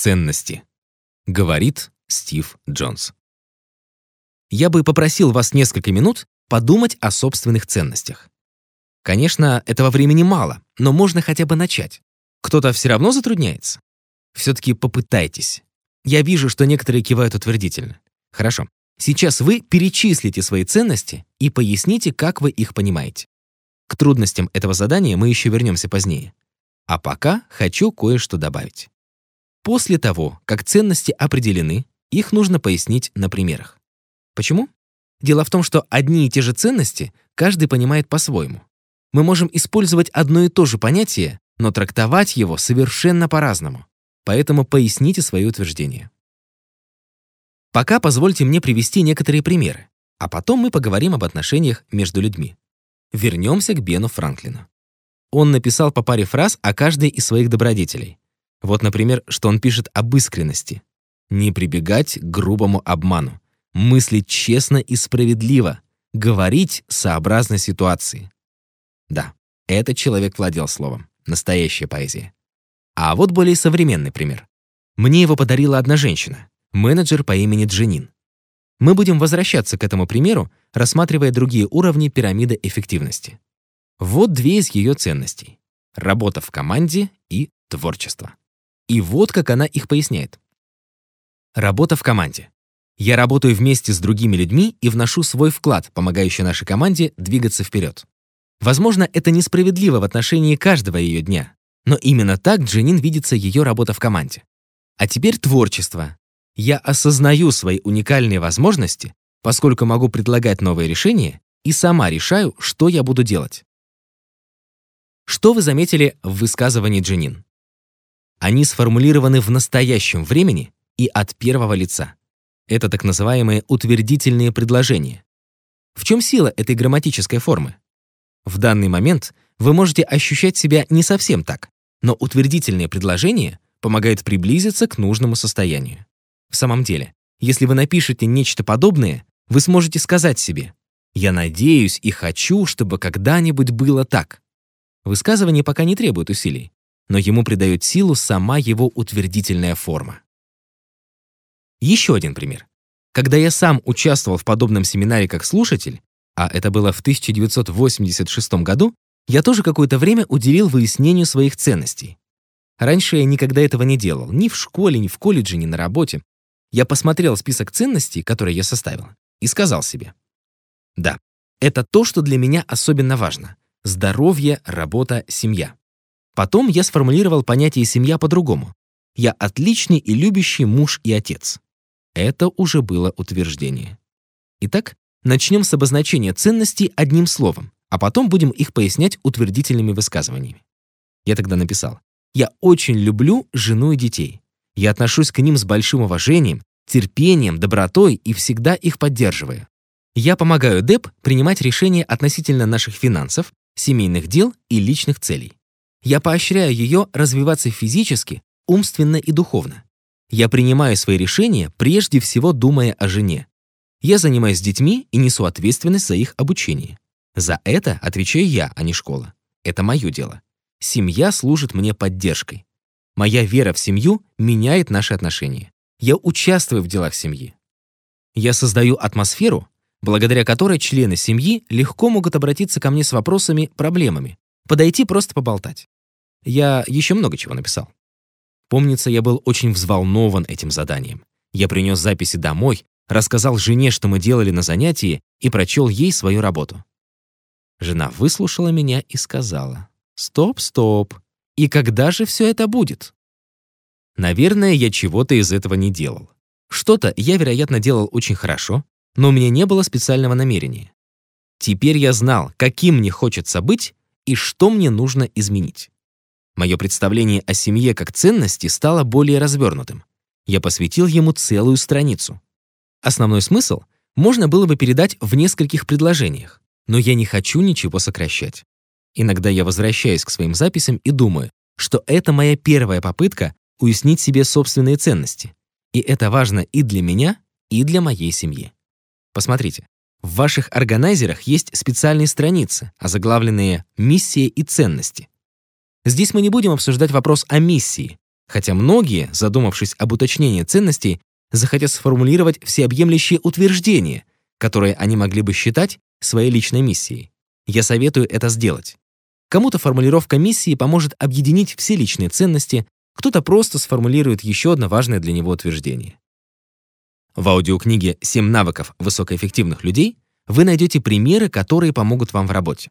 Ценности. Говорит Стив Джонс. Я бы попросил вас несколько минут подумать о собственных ценностях. Конечно, этого времени мало, но можно хотя бы начать. Кто-то все равно затрудняется. Все-таки попытайтесь. Я вижу, что некоторые кивают утвердительно. Хорошо. Сейчас вы перечислите свои ценности и поясните, как вы их понимаете. К трудностям этого задания мы еще вернемся позднее. А пока хочу кое-что добавить. После того, как ценности определены, их нужно пояснить на примерах. Почему? Дело в том, что одни и те же ценности каждый понимает по-своему. Мы можем использовать одно и то же понятие, но трактовать его совершенно по-разному. Поэтому поясните свои утверждения. Пока позвольте мне привести некоторые примеры, а потом мы поговорим об отношениях между людьми. Вернемся к Бену Франклину. Он написал по паре фраз о каждой из своих добродетелей. Вот, например, что он пишет об искренности. «Не прибегать к грубому обману, мыслить честно и справедливо, говорить сообразно ситуации». Да, этот человек владел словом. Настоящая поэзия. А вот более современный пример. Мне его подарила одна женщина, менеджер по имени Дженин. Мы будем возвращаться к этому примеру, рассматривая другие уровни пирамиды эффективности. Вот две из ее ценностей — работа в команде и творчество. И вот как она их поясняет. Работа в команде. Я работаю вместе с другими людьми и вношу свой вклад, помогающий нашей команде двигаться вперед. Возможно, это несправедливо в отношении каждого ее дня, но именно так Дженин видится ее работа в команде. А теперь творчество. Я осознаю свои уникальные возможности, поскольку могу предлагать новые решения и сама решаю, что я буду делать. Что вы заметили в высказывании Дженин? Они сформулированы в настоящем времени и от первого лица. Это так называемые утвердительные предложения. В чем сила этой грамматической формы? В данный момент вы можете ощущать себя не совсем так, но утвердительные предложения помогают приблизиться к нужному состоянию. В самом деле, если вы напишете нечто подобное, вы сможете сказать себе «Я надеюсь и хочу, чтобы когда-нибудь было так». Высказывание пока не требует усилий, но ему придает силу сама его утвердительная форма. Еще один пример. Когда я сам участвовал в подобном семинаре как слушатель, а это было в 1986 году, я тоже какое-то время уделил выяснению своих ценностей. Раньше я никогда этого не делал, ни в школе, ни в колледже, ни на работе. Я посмотрел список ценностей, которые я составил, и сказал себе, да, это то, что для меня особенно важно. Здоровье, работа, семья. Потом я сформулировал понятие «семья» по-другому. Я отличный и любящий муж и отец. Это уже было утверждение. Итак, начнем с обозначения ценностей одним словом, а потом будем их пояснять утвердительными высказываниями. Я тогда написал, я очень люблю жену и детей. Я отношусь к ним с большим уважением, терпением, добротой и всегда их поддерживаю. Я помогаю ДЭП принимать решения относительно наших финансов, семейных дел и личных целей. Я поощряю ее развиваться физически, умственно и духовно. Я принимаю свои решения, прежде всего думая о жене. Я занимаюсь детьми и несу ответственность за их обучение. За это отвечаю я, а не школа. Это мое дело. Семья служит мне поддержкой. Моя вера в семью меняет наши отношения. Я участвую в делах семьи. Я создаю атмосферу, благодаря которой члены семьи легко могут обратиться ко мне с вопросами, проблемами, подойти просто поболтать. Я еще много чего написал. Помнится, я был очень взволнован этим заданием. Я принес записи домой, рассказал жене, что мы делали на занятии, и прочел ей свою работу. Жена выслушала меня и сказала, «Стоп, стоп, и когда же все это будет?» Наверное, я чего-то из этого не делал. Что-то я, вероятно, делал очень хорошо, но у меня не было специального намерения. Теперь я знал, каким мне хочется быть и что мне нужно изменить. Мое представление о семье как ценности стало более развернутым. Я посвятил ему целую страницу. Основной смысл можно было бы передать в нескольких предложениях, но я не хочу ничего сокращать. Иногда я возвращаюсь к своим записям и думаю, что это моя первая попытка уяснить себе собственные ценности. И это важно и для меня, и для моей семьи. Посмотрите, в ваших органайзерах есть специальные страницы, озаглавленные «Миссия и ценности». Здесь мы не будем обсуждать вопрос о миссии, Хотя многие, задумавшись об уточнении ценностей, захотят сформулировать всеобъемлющие утверждения, которые они могли бы считать своей личной миссией. Я советую это сделать. Кому-то формулировка миссии поможет объединить все личные ценности, кто-то просто сформулирует еще одно важное для него утверждение. В аудиокниге «7 навыков высокоэффективных людей» вы найдете примеры, которые помогут вам в работе.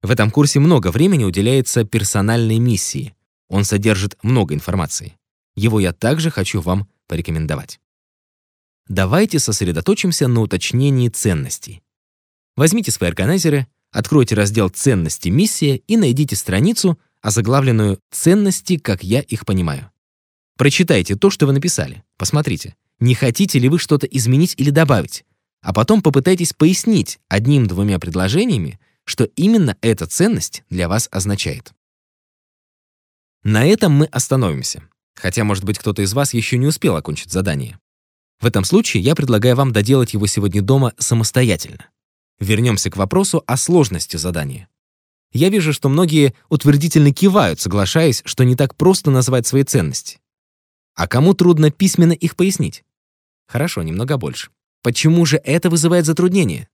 В этом курсе много времени уделяется персональной миссии. Он содержит много информации. Его я также хочу вам порекомендовать. Давайте сосредоточимся на уточнении ценностей. Возьмите свои органайзеры, откройте раздел «Ценности. Миссия» и найдите страницу, озаглавленную «Ценности, как я их понимаю». Прочитайте то, что вы написали. Посмотрите, не хотите ли вы что-то изменить или добавить, а потом попытайтесь пояснить одним-двумя предложениями, что именно эта ценность для вас означает. На этом мы остановимся, хотя, может быть, кто-то из вас еще не успел окончить задание. В этом случае я предлагаю вам доделать его сегодня дома самостоятельно. Вернемся к вопросу о сложности задания. Я вижу, что многие утвердительно кивают, соглашаясь, что не так просто назвать свои ценности. А кому трудно письменно их пояснить? Хорошо, немного больше. Почему же это вызывает затруднения?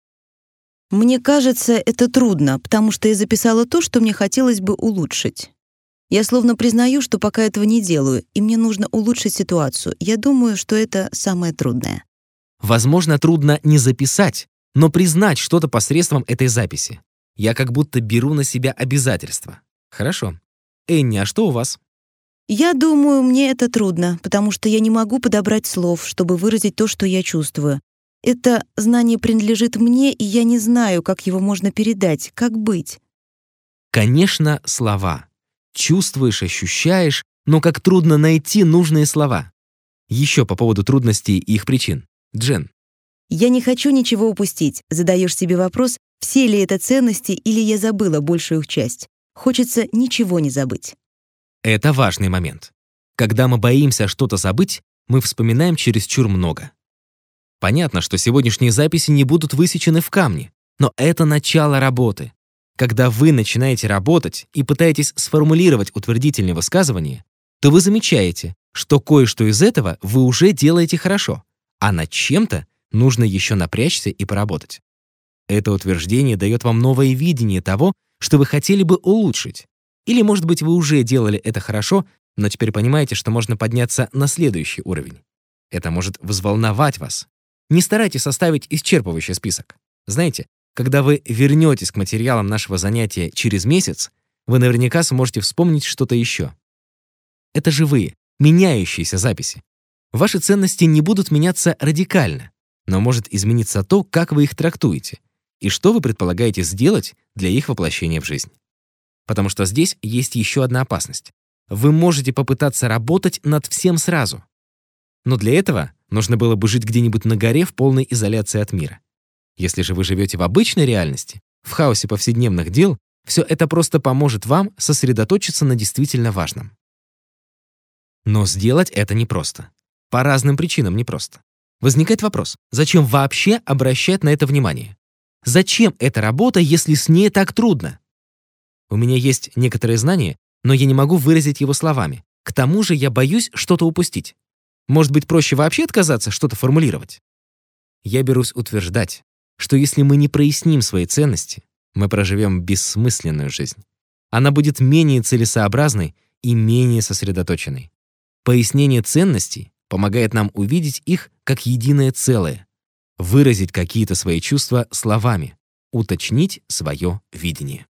Мне кажется, это трудно, потому что я записала то, что мне хотелось бы улучшить. Я словно признаю, что пока этого не делаю, и мне нужно улучшить ситуацию. Я думаю, что это самое трудное. Возможно, трудно не записать, но признать что-то посредством этой записи. Я как будто беру на себя обязательства. Хорошо. Энни, а что у вас? Я думаю, мне это трудно, потому что я не могу подобрать слов, чтобы выразить то, что я чувствую. Это знание принадлежит мне, и я не знаю, как его можно передать, как быть. Конечно, слова. Чувствуешь, ощущаешь, но как трудно найти нужные слова. Еще по поводу трудностей и их причин. Джен. Я не хочу ничего упустить. Задаешь себе вопрос, все ли это ценности или я забыла большую их часть. Хочется ничего не забыть. Это важный момент. Когда мы боимся что-то забыть, мы вспоминаем чересчур много. Понятно, что сегодняшние записи не будут высечены в камне, но это начало работы. Когда вы начинаете работать и пытаетесь сформулировать утвердительные высказывания, то вы замечаете, что кое-что из этого вы уже делаете хорошо, а над чем-то нужно еще напрячься и поработать. Это утверждение дает вам новое видение того, что вы хотели бы улучшить. Или, может быть, вы уже делали это хорошо, но теперь понимаете, что можно подняться на следующий уровень. Это может взволновать вас, не старайтесь составить исчерпывающий список. Знаете, когда вы вернетесь к материалам нашего занятия через месяц, вы наверняка сможете вспомнить что-то еще. Это живые, меняющиеся записи. Ваши ценности не будут меняться радикально, но может измениться то, как вы их трактуете, и что вы предполагаете сделать для их воплощения в жизнь. Потому что здесь есть еще одна опасность. Вы можете попытаться работать над всем сразу. Но для этого нужно было бы жить где-нибудь на горе в полной изоляции от мира. Если же вы живете в обычной реальности, в хаосе повседневных дел, все это просто поможет вам сосредоточиться на действительно важном. Но сделать это непросто. По разным причинам непросто. Возникает вопрос, зачем вообще обращать на это внимание? Зачем эта работа, если с ней так трудно? У меня есть некоторые знания, но я не могу выразить его словами. К тому же я боюсь что-то упустить. Может быть, проще вообще отказаться что-то формулировать? Я берусь утверждать, что если мы не проясним свои ценности, мы проживем бессмысленную жизнь. Она будет менее целесообразной и менее сосредоточенной. Пояснение ценностей помогает нам увидеть их как единое целое, выразить какие-то свои чувства словами, уточнить свое видение.